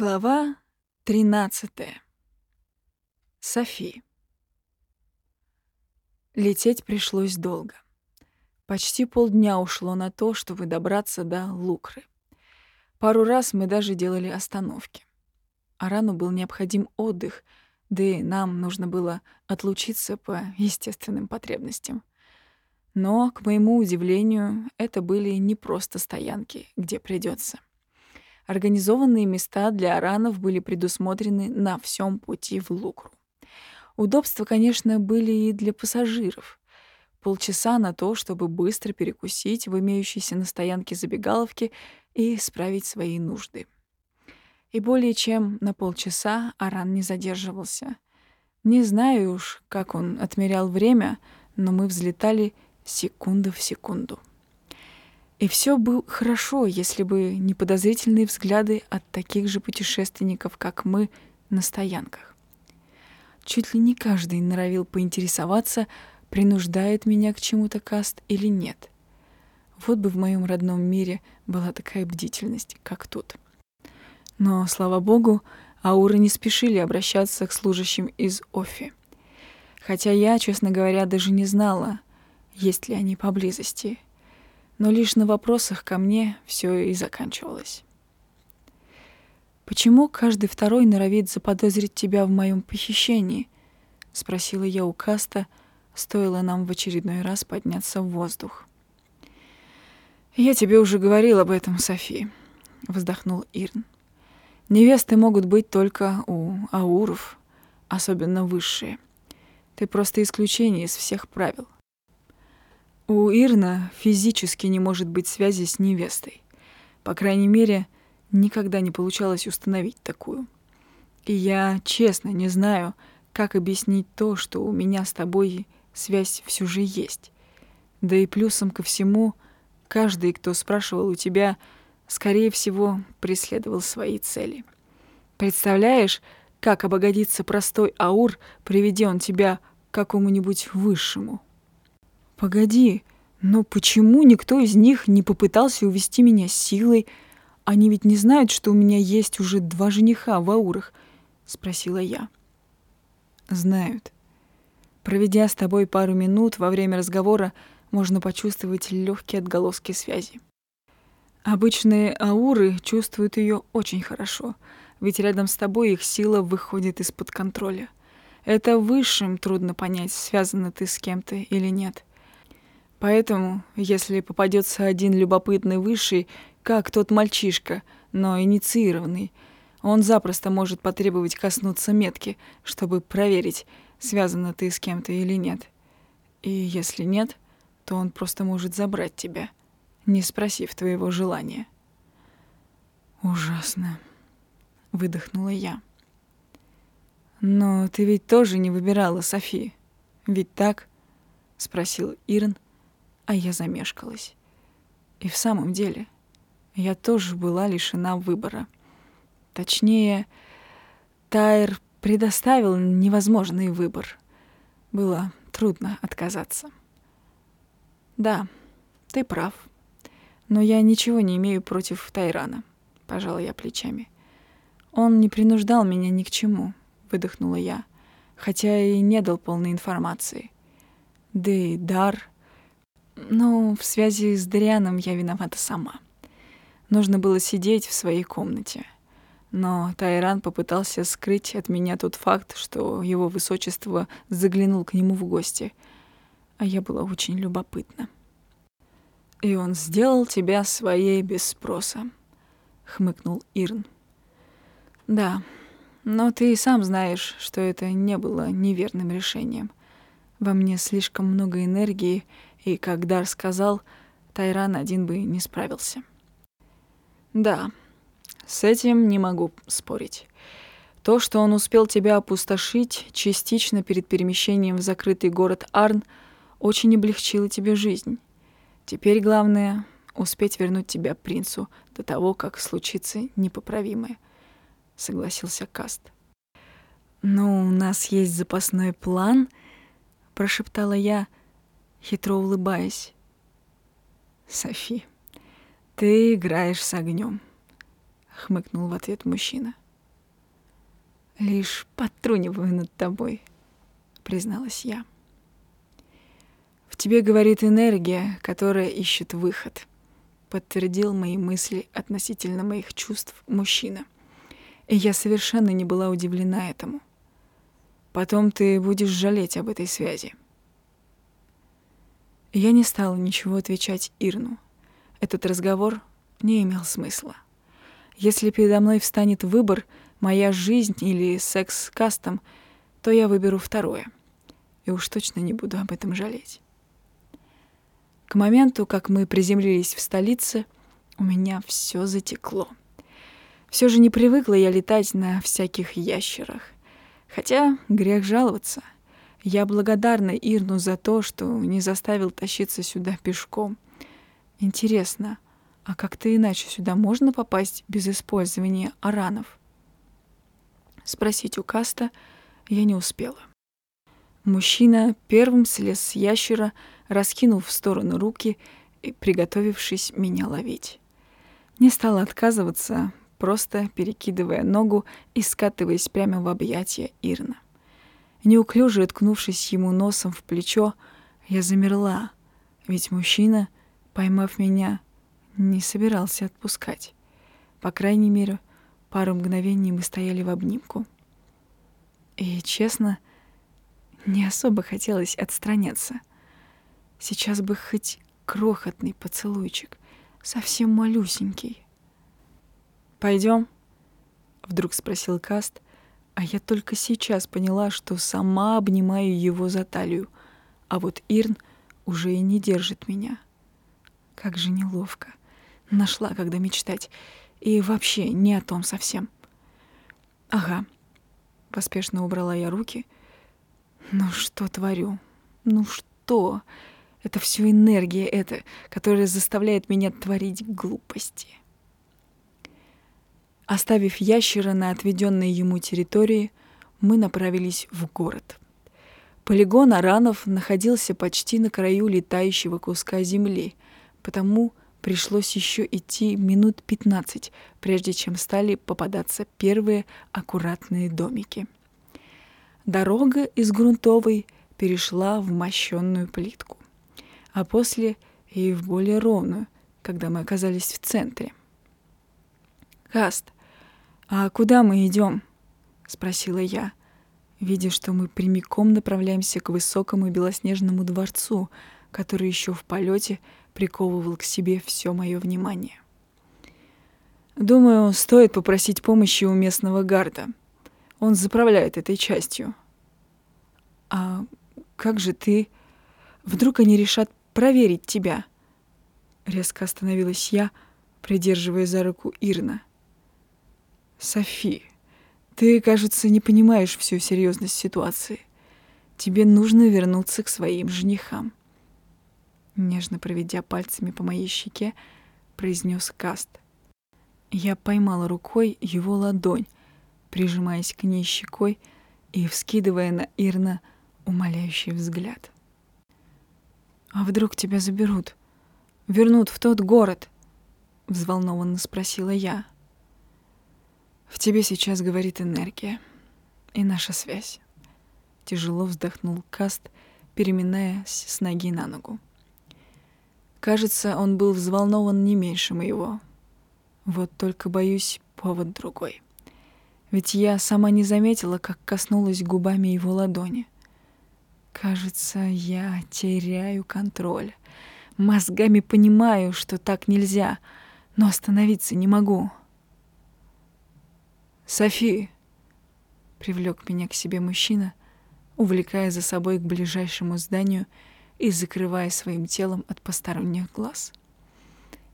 Глава 13. Софи. Лететь пришлось долго. Почти полдня ушло на то, чтобы добраться до Лукры. Пару раз мы даже делали остановки. Арану был необходим отдых, да и нам нужно было отлучиться по естественным потребностям. Но, к моему удивлению, это были не просто стоянки, где придется. Организованные места для аранов были предусмотрены на всем пути в Лукру. Удобства, конечно, были и для пассажиров. Полчаса на то, чтобы быстро перекусить в имеющейся на стоянке забегаловке и справить свои нужды. И более чем на полчаса Аран не задерживался. Не знаю уж, как он отмерял время, но мы взлетали секунда в секунду. И все бы хорошо, если бы не подозрительные взгляды от таких же путешественников, как мы, на стоянках. Чуть ли не каждый норовил поинтересоваться, принуждает меня к чему-то каст или нет. Вот бы в моем родном мире была такая бдительность, как тут. Но, слава богу, ауры не спешили обращаться к служащим из Офи. Хотя я, честно говоря, даже не знала, есть ли они поблизости — но лишь на вопросах ко мне все и заканчивалось. «Почему каждый второй норовит заподозрить тебя в моем похищении?» — спросила я у Каста, стоило нам в очередной раз подняться в воздух. «Я тебе уже говорил об этом, Софи», — вздохнул Ирн. «Невесты могут быть только у ауров, особенно высшие. Ты просто исключение из всех правил. У Ирна физически не может быть связи с невестой. По крайней мере, никогда не получалось установить такую. И я честно не знаю, как объяснить то, что у меня с тобой связь все же есть. Да и плюсом ко всему, каждый, кто спрашивал у тебя, скорее всего, преследовал свои цели. Представляешь, как обогатится простой аур, приведя он тебя к какому-нибудь высшему? Погоди, но почему никто из них не попытался увести меня силой? Они ведь не знают, что у меня есть уже два жениха в аурах, спросила я. Знают. Проведя с тобой пару минут во время разговора, можно почувствовать легкие отголоски связи. Обычные ауры чувствуют ее очень хорошо, ведь рядом с тобой их сила выходит из-под контроля. Это высшим трудно понять, связана ты с кем-то или нет. Поэтому, если попадется один любопытный высший, как тот мальчишка, но инициированный, он запросто может потребовать коснуться метки, чтобы проверить, связана ты с кем-то или нет. И если нет, то он просто может забрать тебя, не спросив твоего желания. «Ужасно», — выдохнула я. «Но ты ведь тоже не выбирала Софи, ведь так?» — спросил Ирн, — а я замешкалась. И в самом деле, я тоже была лишена выбора. Точнее, Тайр предоставил невозможный выбор. Было трудно отказаться. Да, ты прав. Но я ничего не имею против Тайрана, пожала я плечами. Он не принуждал меня ни к чему, выдохнула я, хотя и не дал полной информации. Да и дар ну, в связи с Дарианом я виновата сама. Нужно было сидеть в своей комнате. Но Тайран попытался скрыть от меня тот факт, что его высочество заглянул к нему в гости. А я была очень любопытна. «И он сделал тебя своей без спроса», — хмыкнул Ирн. «Да, но ты и сам знаешь, что это не было неверным решением. Во мне слишком много энергии, и, как Дар сказал, Тайран один бы не справился. Да, с этим не могу спорить. То, что он успел тебя опустошить частично перед перемещением в закрытый город Арн, очень облегчило тебе жизнь. Теперь главное — успеть вернуть тебя принцу до того, как случится непоправимое, — согласился Каст. «Но у нас есть запасной план», — прошептала я, — хитро улыбаясь. «Софи, ты играешь с огнем», — хмыкнул в ответ мужчина. Лишь потруниваю над тобой, призналась я. В тебе говорит энергия, которая ищет выход, подтвердил мои мысли относительно моих чувств мужчина. И я совершенно не была удивлена этому. Потом ты будешь жалеть об этой связи. Я не стала ничего отвечать Ирну. Этот разговор не имел смысла. Если передо мной встанет выбор моя жизнь или секс с кастом, то я выберу второе. И уж точно не буду об этом жалеть. К моменту, как мы приземлились в столице, у меня все затекло. Все же не привыкла я летать на всяких ящерах. Хотя грех жаловаться. Я благодарна Ирну за то, что не заставил тащиться сюда пешком. Интересно, а как-то иначе сюда можно попасть без использования аранов? Спросить у Каста я не успела. Мужчина первым слез с ящера, раскинув в сторону руки и приготовившись меня ловить. Не стала отказываться, просто перекидывая ногу и скатываясь прямо в объятия Ирна. Неуклюже уткнувшись ему носом в плечо, я замерла, ведь мужчина, поймав меня, не собирался отпускать. По крайней мере, пару мгновений мы стояли в обнимку. И, честно, не особо хотелось отстраняться. Сейчас бы хоть крохотный поцелуйчик, совсем малюсенький. Пойдем? Вдруг спросил Каст, а я только сейчас поняла, что сама обнимаю его за талию, а вот Ирн уже и не держит меня. Как же неловко. Нашла, когда мечтать. И вообще не о том совсем. Ага. Поспешно убрала я руки. Ну что творю? Ну что? Это все энергия эта, которая заставляет меня творить глупости. Оставив ящера на отведенной ему территории, мы направились в город. Полигон Аранов находился почти на краю летающего куска земли, потому пришлось еще идти минут 15, прежде чем стали попадаться первые аккуратные домики. Дорога из грунтовой перешла в мощенную плитку, а после и в более ровную, когда мы оказались в центре. «Каст, «А куда мы идем?» — спросила я, видя, что мы прямиком направляемся к высокому белоснежному дворцу, который еще в полете приковывал к себе все мое внимание. «Думаю, стоит попросить помощи у местного гарда. Он заправляет этой частью». «А как же ты? Вдруг они решат проверить тебя?» Резко остановилась я, придерживая за руку Ирна. Софи, ты, кажется, не понимаешь всю серьезность ситуации. Тебе нужно вернуться к своим женихам. Нежно проведя пальцами по моей щеке, произнес Каст. Я поймала рукой его ладонь, прижимаясь к ней щекой и вскидывая на Ирна умоляющий взгляд. «А вдруг тебя заберут? Вернут в тот город?» — взволнованно спросила я. В тебе сейчас говорит энергия и наша связь. Тяжело вздохнул Каст, переминаясь с ноги на ногу. Кажется, он был взволнован не меньше моего. Вот только, боюсь, повод другой. Ведь я сама не заметила, как коснулась губами его ладони. Кажется, я теряю контроль. Мозгами понимаю, что так нельзя, но остановиться не могу. «Софи!» — привлек меня к себе мужчина, увлекая за собой к ближайшему зданию и закрывая своим телом от посторонних глаз.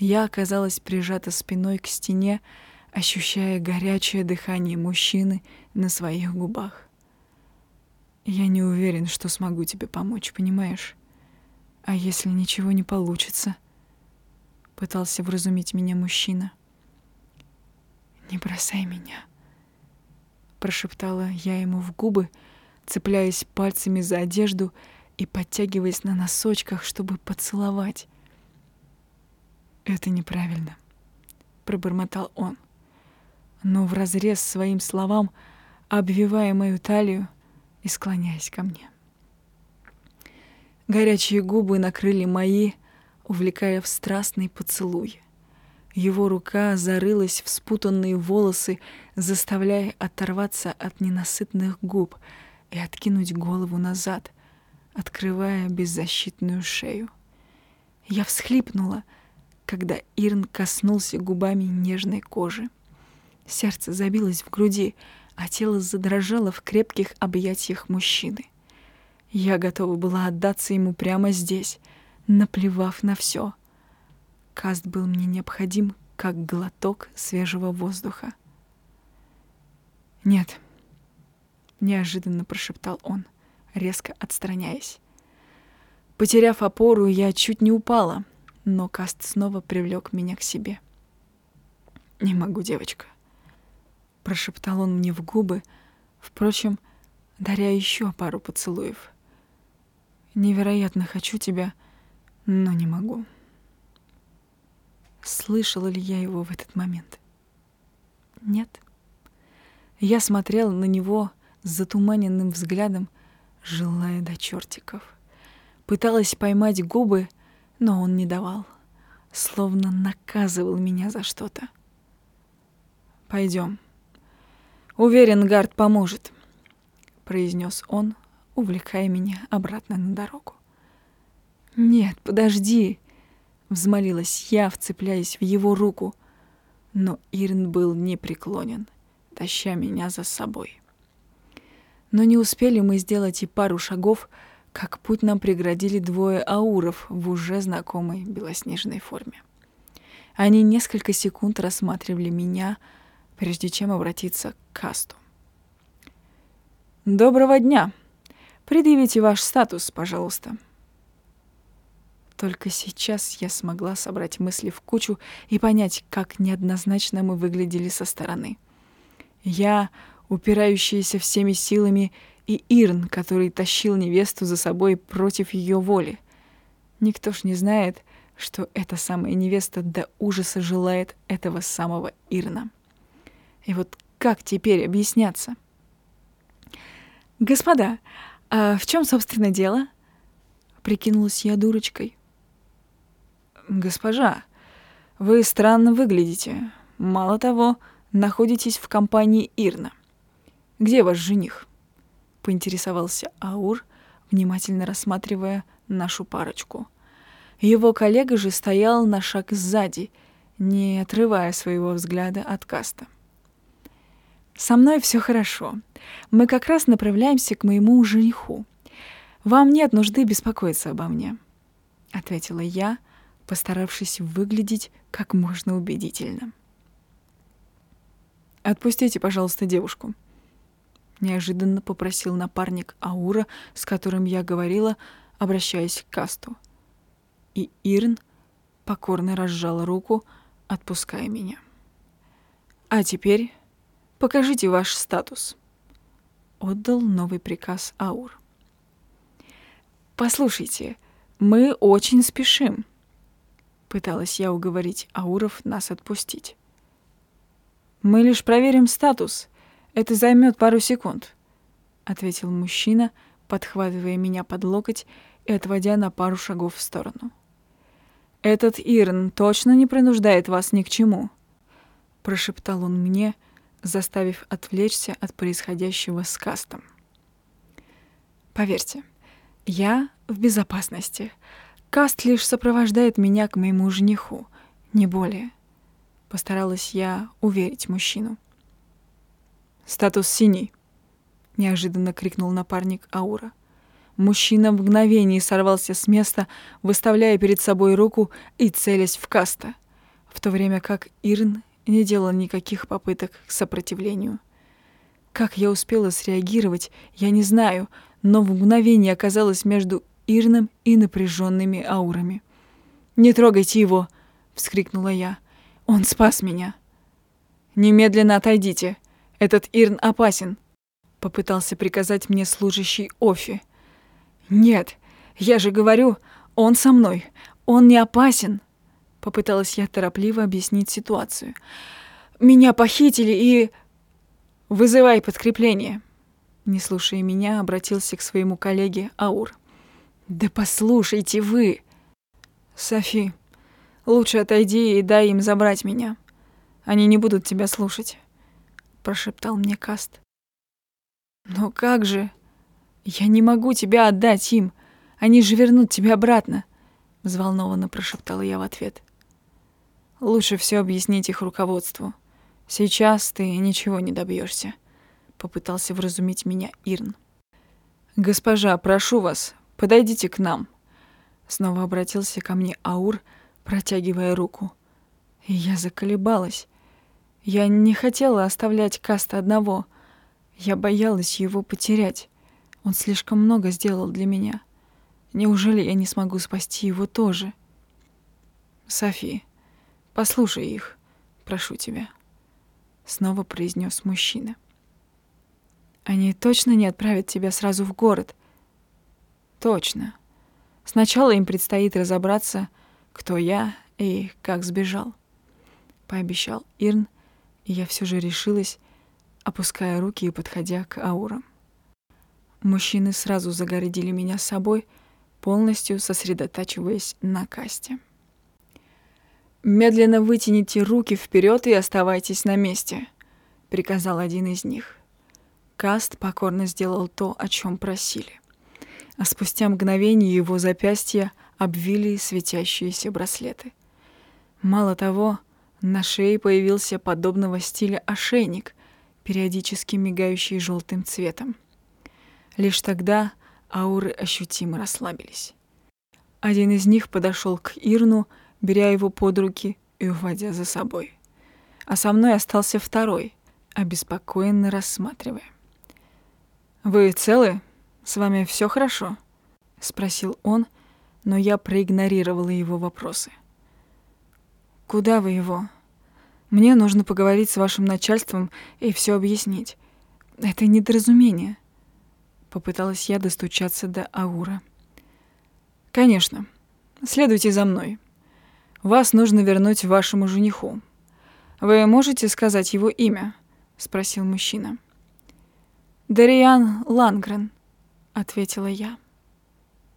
Я оказалась прижата спиной к стене, ощущая горячее дыхание мужчины на своих губах. Я не уверен, что смогу тебе помочь, понимаешь? А если ничего не получится? Пытался вразумить меня мужчина. Не бросай меня прошептала я ему в губы, цепляясь пальцами за одежду и подтягиваясь на носочках, чтобы поцеловать. Это неправильно, пробормотал он. Но в разрез своим словам обвивая мою талию и склоняясь ко мне. Горячие губы накрыли мои, увлекая в страстный поцелуй. Его рука зарылась в спутанные волосы, заставляя оторваться от ненасытных губ и откинуть голову назад, открывая беззащитную шею. Я всхлипнула, когда Ирн коснулся губами нежной кожи. Сердце забилось в груди, а тело задрожало в крепких объятиях мужчины. Я готова была отдаться ему прямо здесь, наплевав на все. Каст был мне необходим, как глоток свежего воздуха. «Нет», — неожиданно прошептал он, резко отстраняясь. Потеряв опору, я чуть не упала, но Каст снова привлек меня к себе. «Не могу, девочка», — прошептал он мне в губы, впрочем, даря еще пару поцелуев. «Невероятно хочу тебя, но не могу». Слышала ли я его в этот момент? Нет. Я смотрела на него с затуманенным взглядом, желая до чертиков. Пыталась поймать губы, но он не давал, словно наказывал меня за что-то. Пойдем. Уверен, Гард поможет, произнес он, увлекая меня обратно на дорогу. Нет, подожди, взмолилась я, вцепляясь в его руку, но Ирн был непреклонен, таща меня за собой. Но не успели мы сделать и пару шагов, как путь нам преградили двое ауров в уже знакомой белоснежной форме. Они несколько секунд рассматривали меня, прежде чем обратиться к касту. «Доброго дня! Предъявите ваш статус, пожалуйста». Только сейчас я смогла собрать мысли в кучу и понять, как неоднозначно мы выглядели со стороны. Я, упирающаяся всеми силами, и Ирн, который тащил невесту за собой против ее воли. Никто ж не знает, что эта самая невеста до ужаса желает этого самого Ирна. И вот как теперь объясняться? «Господа, а в чем, собственно, дело?» Прикинулась я дурочкой. «Госпожа, вы странно выглядите. Мало того, находитесь в компании Ирна. Где ваш жених?» поинтересовался Аур, внимательно рассматривая нашу парочку. Его коллега же стоял на шаг сзади, не отрывая своего взгляда от каста. «Со мной все хорошо. Мы как раз направляемся к моему жениху. Вам нет нужды беспокоиться обо мне», — ответила я, постаравшись выглядеть как можно убедительно. «Отпустите, пожалуйста, девушку», неожиданно попросил напарник Аура, с которым я говорила, обращаясь к Касту. И Ирн покорно разжал руку, отпуская меня. А теперь покажите ваш статус. Отдал новый приказ Аур. Послушайте, мы очень спешим. Пыталась я уговорить Ауров нас отпустить. Мы лишь проверим статус это займет пару секунд, ответил мужчина, подхватывая меня под локоть и отводя на пару шагов в сторону. Этот Ирн точно не принуждает вас ни к чему, прошептал он мне, заставив отвлечься от происходящего с кастом. Поверьте, я в безопасности. Каст лишь сопровождает меня к моему жениху, не более. Постаралась я уверить мужчину. «Статус синий!» — неожиданно крикнул напарник Аура. Мужчина в мгновение сорвался с места, выставляя перед собой руку и целясь в каста, в то время как Ирн не делал никаких попыток к сопротивлению. Как я успела среагировать, я не знаю, но в мгновение оказалась между Ирном и напряженными аурами. «Не трогайте его!» — вскрикнула я. «Он спас меня!» «Немедленно отойдите!» Этот Ирн опасен», — попытался приказать мне служащий Офи. «Нет, я же говорю, он со мной, он не опасен», — попыталась я торопливо объяснить ситуацию. «Меня похитили и...» Вызывай подкрепление!» Не слушая меня, обратился к своему коллеге Аур. «Да послушайте вы!» «Софи, лучше отойди и дай им забрать меня. Они не будут тебя слушать», — прошептал мне Каст. «Но как же? Я не могу тебя отдать им. Они же вернут тебя обратно», — взволнованно прошептала я в ответ. «Лучше все объяснить их руководству. Сейчас ты ничего не добьешься», — попытался вразумить меня Ирн. «Госпожа, прошу вас, подойдите к нам», — снова обратился ко мне Аур, протягивая руку. И я заколебалась. Я не хотела оставлять Каста одного. Я боялась его потерять. Он слишком много сделал для меня. Неужели я не смогу спасти его тоже? Софи, послушай их, прошу тебя, снова произнес мужчина. Они точно не отправят тебя сразу в город. Точно. Сначала им предстоит разобраться, кто я и как сбежал, пообещал Ирн, и я все же решилась, опуская руки и подходя к аурам. Мужчины сразу загородили меня собой, полностью сосредотачиваясь на касте. «Медленно вытяните руки вперед и оставайтесь на месте», — приказал один из них. Каст покорно сделал то, о чем просили а спустя мгновение его запястья обвили светящиеся браслеты. Мало того, на шее появился подобного стиля ошейник, периодически мигающий желтым цветом. Лишь тогда ауры ощутимо расслабились. Один из них подошел к Ирну, беря его под руки и уводя за собой. А со мной остался второй, обеспокоенно рассматривая. «Вы целы?» «С вами все хорошо?» — спросил он, но я проигнорировала его вопросы. «Куда вы его?» «Мне нужно поговорить с вашим начальством и все объяснить. Это недоразумение». Попыталась я достучаться до Аура. «Конечно. Следуйте за мной. Вас нужно вернуть вашему жениху. Вы можете сказать его имя?» — спросил мужчина. «Дариан Лангрен», ответила я.